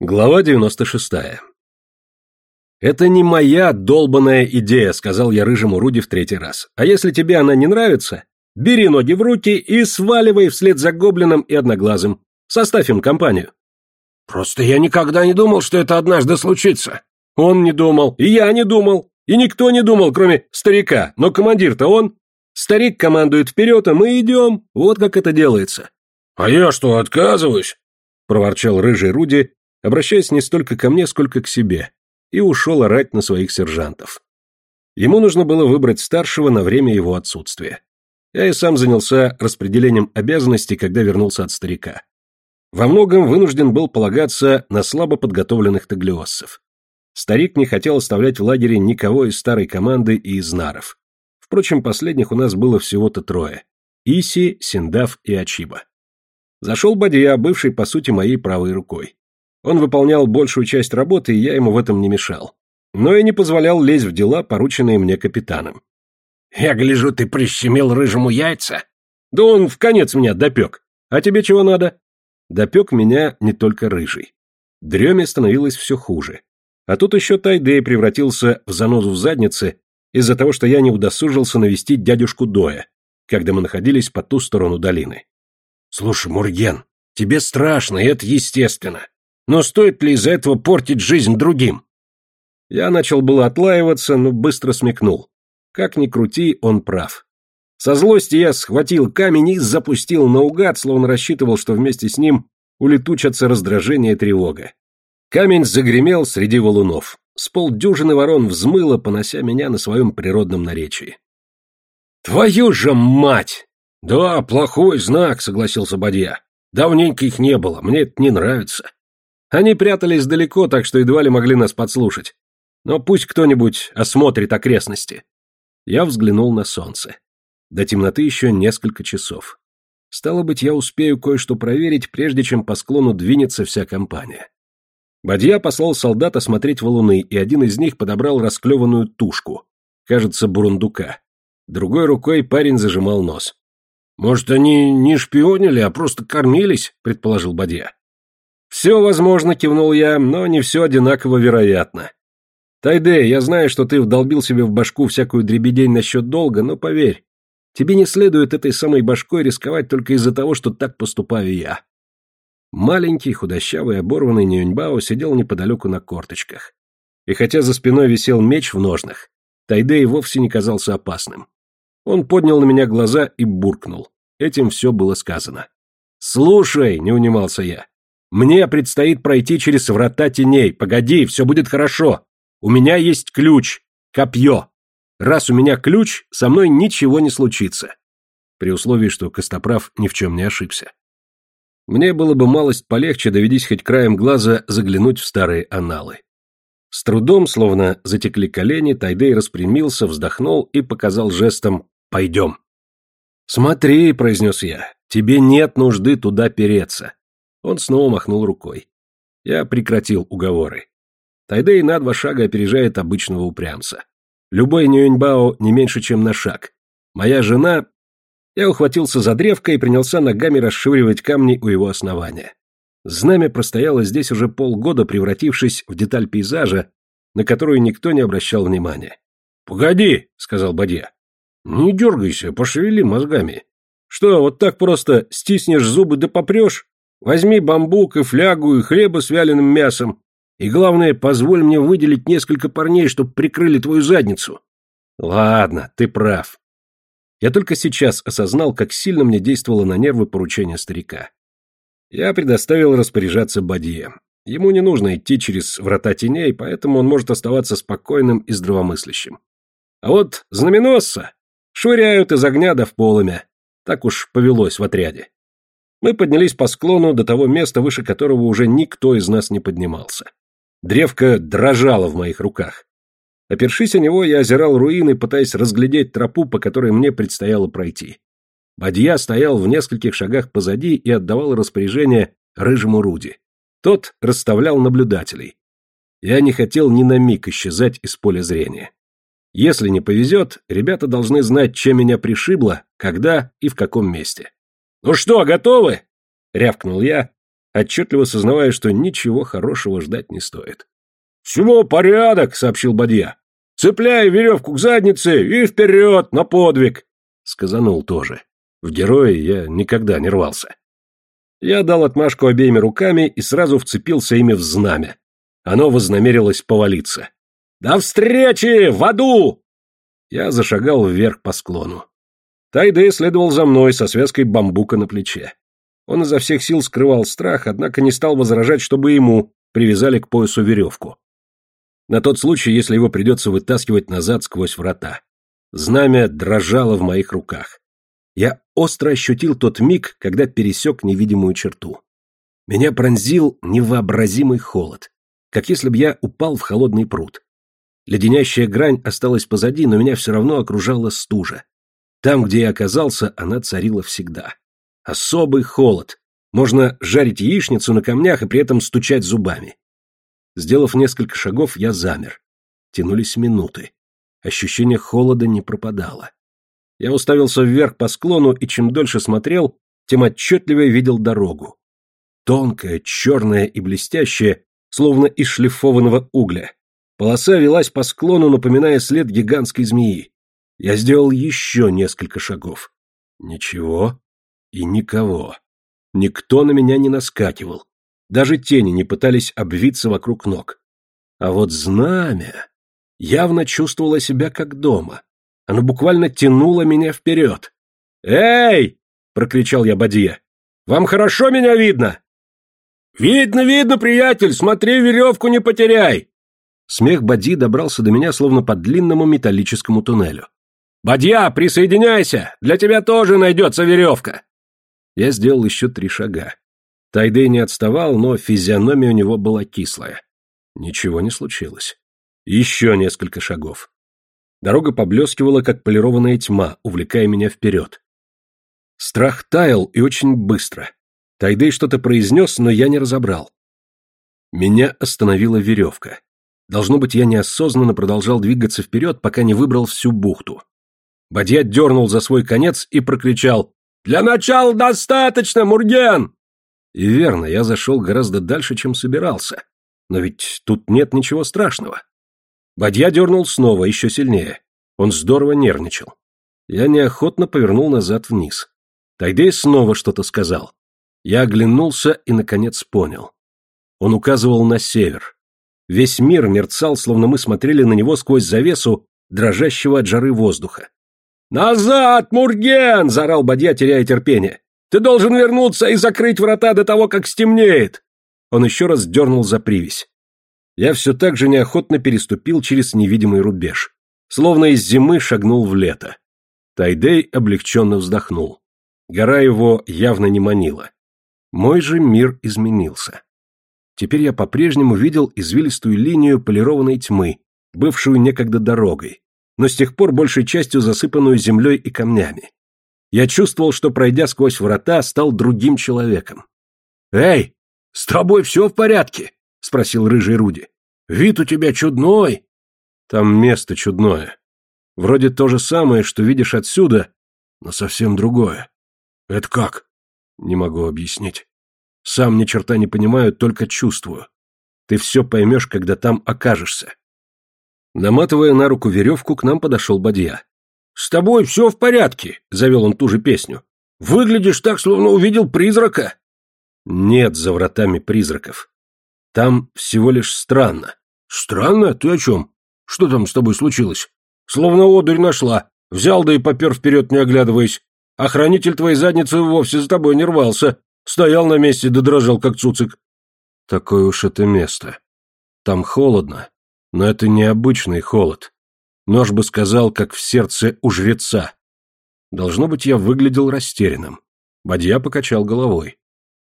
Глава 96. «Это не моя долбаная идея», — сказал я рыжему Руди в третий раз. «А если тебе она не нравится, бери ноги в руки и сваливай вслед за гоблином и одноглазым. Составь им компанию». «Просто я никогда не думал, что это однажды случится». «Он не думал, и я не думал, и никто не думал, кроме старика, но командир-то он. Старик командует вперед, а мы идем, вот как это делается». «А я что, отказываюсь?» — проворчал рыжий Руди, обращаясь не столько ко мне, сколько к себе, и ушел орать на своих сержантов. Ему нужно было выбрать старшего на время его отсутствия. Я и сам занялся распределением обязанностей, когда вернулся от старика. Во многом вынужден был полагаться на слабо подготовленных таглиоссов. Старик не хотел оставлять в лагере никого из старой команды и из наров. Впрочем, последних у нас было всего-то трое – Иси, Синдав и Ачиба. Зашел Бадья, бывший, по сути, моей правой рукой. Он выполнял большую часть работы, и я ему в этом не мешал. Но и не позволял лезть в дела, порученные мне капитаном. «Я гляжу, ты прищемил рыжему яйца?» «Да он в конец меня допек. А тебе чего надо?» Допек меня не только рыжий. Дреме становилось все хуже. А тут еще Тайдей превратился в занозу в заднице из-за того, что я не удосужился навестить дядюшку Доя, когда мы находились по ту сторону долины. «Слушай, Мурген, тебе страшно, и это естественно. Но стоит ли из-за этого портить жизнь другим? Я начал было отлаиваться, но быстро смекнул. Как ни крути, он прав. Со злости я схватил камень и запустил наугад, словно рассчитывал, что вместе с ним улетучатся раздражение и тревога. Камень загремел среди валунов. С полдюжины ворон взмыло, понося меня на своем природном наречии. «Твою же мать!» «Да, плохой знак», — согласился Бадья. «Давненько их не было, мне это не нравится». Они прятались далеко, так что едва ли могли нас подслушать. Но пусть кто-нибудь осмотрит окрестности. Я взглянул на солнце. До темноты еще несколько часов. Стало быть, я успею кое-что проверить, прежде чем по склону двинется вся компания. Бадья послал солдат осмотреть валуны, и один из них подобрал расклеванную тушку. Кажется, бурундука. Другой рукой парень зажимал нос. «Может, они не шпионили, а просто кормились?» — предположил Бадья. «Все возможно», — кивнул я, — «но не все одинаково вероятно. Тайдей, я знаю, что ты вдолбил себе в башку всякую дребедень насчет долга, но поверь, тебе не следует этой самой башкой рисковать только из-за того, что так поступаю я». Маленький, худощавый, оборванный Нюньбао сидел неподалеку на корточках. И хотя за спиной висел меч в ножнах, Тайдей вовсе не казался опасным. Он поднял на меня глаза и буркнул. Этим все было сказано. «Слушай», — не унимался я, мне предстоит пройти через врата теней. Погоди, все будет хорошо. У меня есть ключ. Копье. Раз у меня ключ, со мной ничего не случится. При условии, что Костоправ ни в чем не ошибся. Мне было бы малость полегче, доведись хоть краем глаза заглянуть в старые аналы. С трудом, словно затекли колени, Тайдей распрямился, вздохнул и показал жестом «Пойдем». «Смотри», — произнес я, — «тебе нет нужды туда переться. Он снова махнул рукой. Я прекратил уговоры. Тайдей на два шага опережает обычного упрямца. Любой Нюэньбао не меньше, чем на шаг. Моя жена... Я ухватился за древко и принялся ногами расшвыривать камни у его основания. Знамя простояло здесь уже полгода, превратившись в деталь пейзажа, на которую никто не обращал внимания. «Погоди», — сказал Бадья. «Не дергайся, пошевели мозгами». «Что, вот так просто стиснешь зубы да попрешь?» Возьми бамбук и флягу и хлеба с вяленым мясом. И главное, позволь мне выделить несколько парней, чтобы прикрыли твою задницу. Ладно, ты прав. Я только сейчас осознал, как сильно мне действовало на нервы поручение старика. Я предоставил распоряжаться Бадье. Ему не нужно идти через врата теней, поэтому он может оставаться спокойным и здравомыслящим. А вот знаменосца швыряют из огня до в полымя. Так уж повелось в отряде. Мы поднялись по склону до того места, выше которого уже никто из нас не поднимался. Древко дрожало в моих руках. Опершись о него, я озирал руины, пытаясь разглядеть тропу, по которой мне предстояло пройти. Бадья стоял в нескольких шагах позади и отдавал распоряжение рыжему Руди. Тот расставлял наблюдателей. Я не хотел ни на миг исчезать из поля зрения. Если не повезет, ребята должны знать, чем меня пришибло, когда и в каком месте. «Ну что, готовы?» — рявкнул я, отчетливо сознавая, что ничего хорошего ждать не стоит. «Всего порядок», — сообщил Бадья. «Цепляй веревку к заднице и вперед, на подвиг!» Сказанул тоже. В герои я никогда не рвался. Я дал отмашку обеими руками и сразу вцепился ими в знамя. Оно вознамерилось повалиться. «До встречи! В аду!» Я зашагал вверх по склону. Тайдэ следовал за мной со связкой бамбука на плече. Он изо всех сил скрывал страх, однако не стал возражать, чтобы ему привязали к поясу веревку. На тот случай, если его придется вытаскивать назад сквозь врата. Знамя дрожало в моих руках. Я остро ощутил тот миг, когда пересек невидимую черту. Меня пронзил невообразимый холод, как если бы я упал в холодный пруд. Леденящая грань осталась позади, но меня все равно окружала стужа. Там, где я оказался, она царила всегда. Особый холод. Можно жарить яичницу на камнях и при этом стучать зубами. Сделав несколько шагов, я замер. Тянулись минуты. Ощущение холода не пропадало. Я уставился вверх по склону, и чем дольше смотрел, тем отчетливее видел дорогу. Тонкая, черная и блестящая, словно из шлифованного угля. Полоса велась по склону, напоминая след гигантской змеи. Я сделал еще несколько шагов. Ничего и никого. Никто на меня не наскакивал. Даже тени не пытались обвиться вокруг ног. А вот знамя явно чувствовало себя как дома. Оно буквально тянуло меня вперед. «Эй!» — прокричал я Бадье. «Вам хорошо меня видно?» «Видно, видно, приятель! Смотри, веревку не потеряй!» Смех Бади добрался до меня словно по длинному металлическому туннелю. «Бадья, присоединяйся! Для тебя тоже найдется веревка!» Я сделал еще три шага. Тайдей не отставал, но физиономия у него была кислая. Ничего не случилось. Еще несколько шагов. Дорога поблескивала, как полированная тьма, увлекая меня вперед. Страх таял и очень быстро. Тайдей что-то произнес, но я не разобрал. Меня остановила веревка. Должно быть, я неосознанно продолжал двигаться вперед, пока не выбрал всю бухту. Бадья дернул за свой конец и прокричал «Для начала достаточно, Мурген!» И верно, я зашел гораздо дальше, чем собирался. Но ведь тут нет ничего страшного. Бадья дернул снова, еще сильнее. Он здорово нервничал. Я неохотно повернул назад вниз. Тайдей снова что-то сказал. Я оглянулся и, наконец, понял. Он указывал на север. Весь мир мерцал, словно мы смотрели на него сквозь завесу, дрожащего от жары воздуха. «Назад, Мурген!» — заорал Бадья, теряя терпение. Ты должен вернуться и закрыть врата до того, как стемнеет!» Он еще раз дернул за привязь. Я все так же неохотно переступил через невидимый рубеж. Словно из зимы шагнул в лето. Тайдей облегченно вздохнул. Гора его явно не манила. Мой же мир изменился. Теперь я по-прежнему видел извилистую линию полированной тьмы, бывшую некогда дорогой, но с тех пор большей частью засыпанную землей и камнями. Я чувствовал, что, пройдя сквозь врата, стал другим человеком. «Эй, с тобой все в порядке?» — спросил рыжий Руди. «Вид у тебя чудной». «Там место чудное. Вроде то же самое, что видишь отсюда, но совсем другое». «Это как?» «Не могу объяснить. Сам ни черта не понимаю, только чувствую. Ты все поймешь, когда там окажешься». Наматывая на руку веревку, к нам подошел Бадья. «С тобой все в порядке», — завел он ту же песню. «Выглядишь так, словно увидел призрака». «Нет за вратами призраков. Там всего лишь странно». «Странно? Ты о чем? Что там с тобой случилось? Словно одурь нашла. Взял да и попер вперед, не оглядываясь. Охранитель твоей задницы вовсе за тобой не рвался. Стоял на месте да дрожал, как цуцик». «Такое уж это место. Там холодно, но это необычный холод. Нож бы сказал, как в сердце у жреца. Должно быть, я выглядел растерянным. Бадья покачал головой.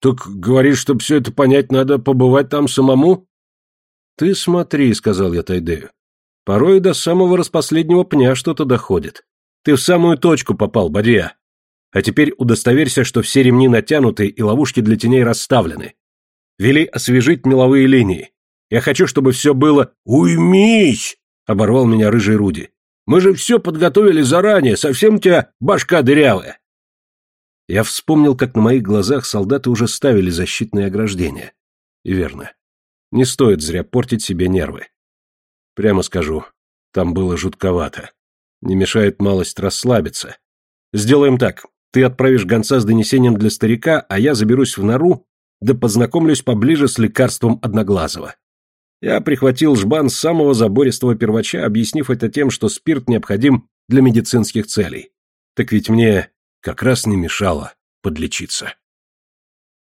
«Так говоришь, чтобы все это понять, надо побывать там самому?» «Ты смотри», — сказал я Тайдею. «Порой до самого распоследнего пня что-то доходит. Ты в самую точку попал, Бадья. А теперь удостоверься, что все ремни натянуты и ловушки для теней расставлены. Вели освежить меловые линии. Я хочу, чтобы все было... Уймись! — оборвал меня рыжий Руди. «Мы же все подготовили заранее, совсем у тебя башка дырявая». Я вспомнил, как на моих глазах солдаты уже ставили защитные ограждения. И верно. Не стоит зря портить себе нервы. Прямо скажу, там было жутковато. Не мешает малость расслабиться. Сделаем так. Ты отправишь гонца с донесением для старика, а я заберусь в нору, да познакомлюсь поближе с лекарством Одноглазого. Я прихватил жбан самого забористого первача, объяснив это тем, что спирт необходим для медицинских целей. Так ведь мне как раз не мешало подлечиться.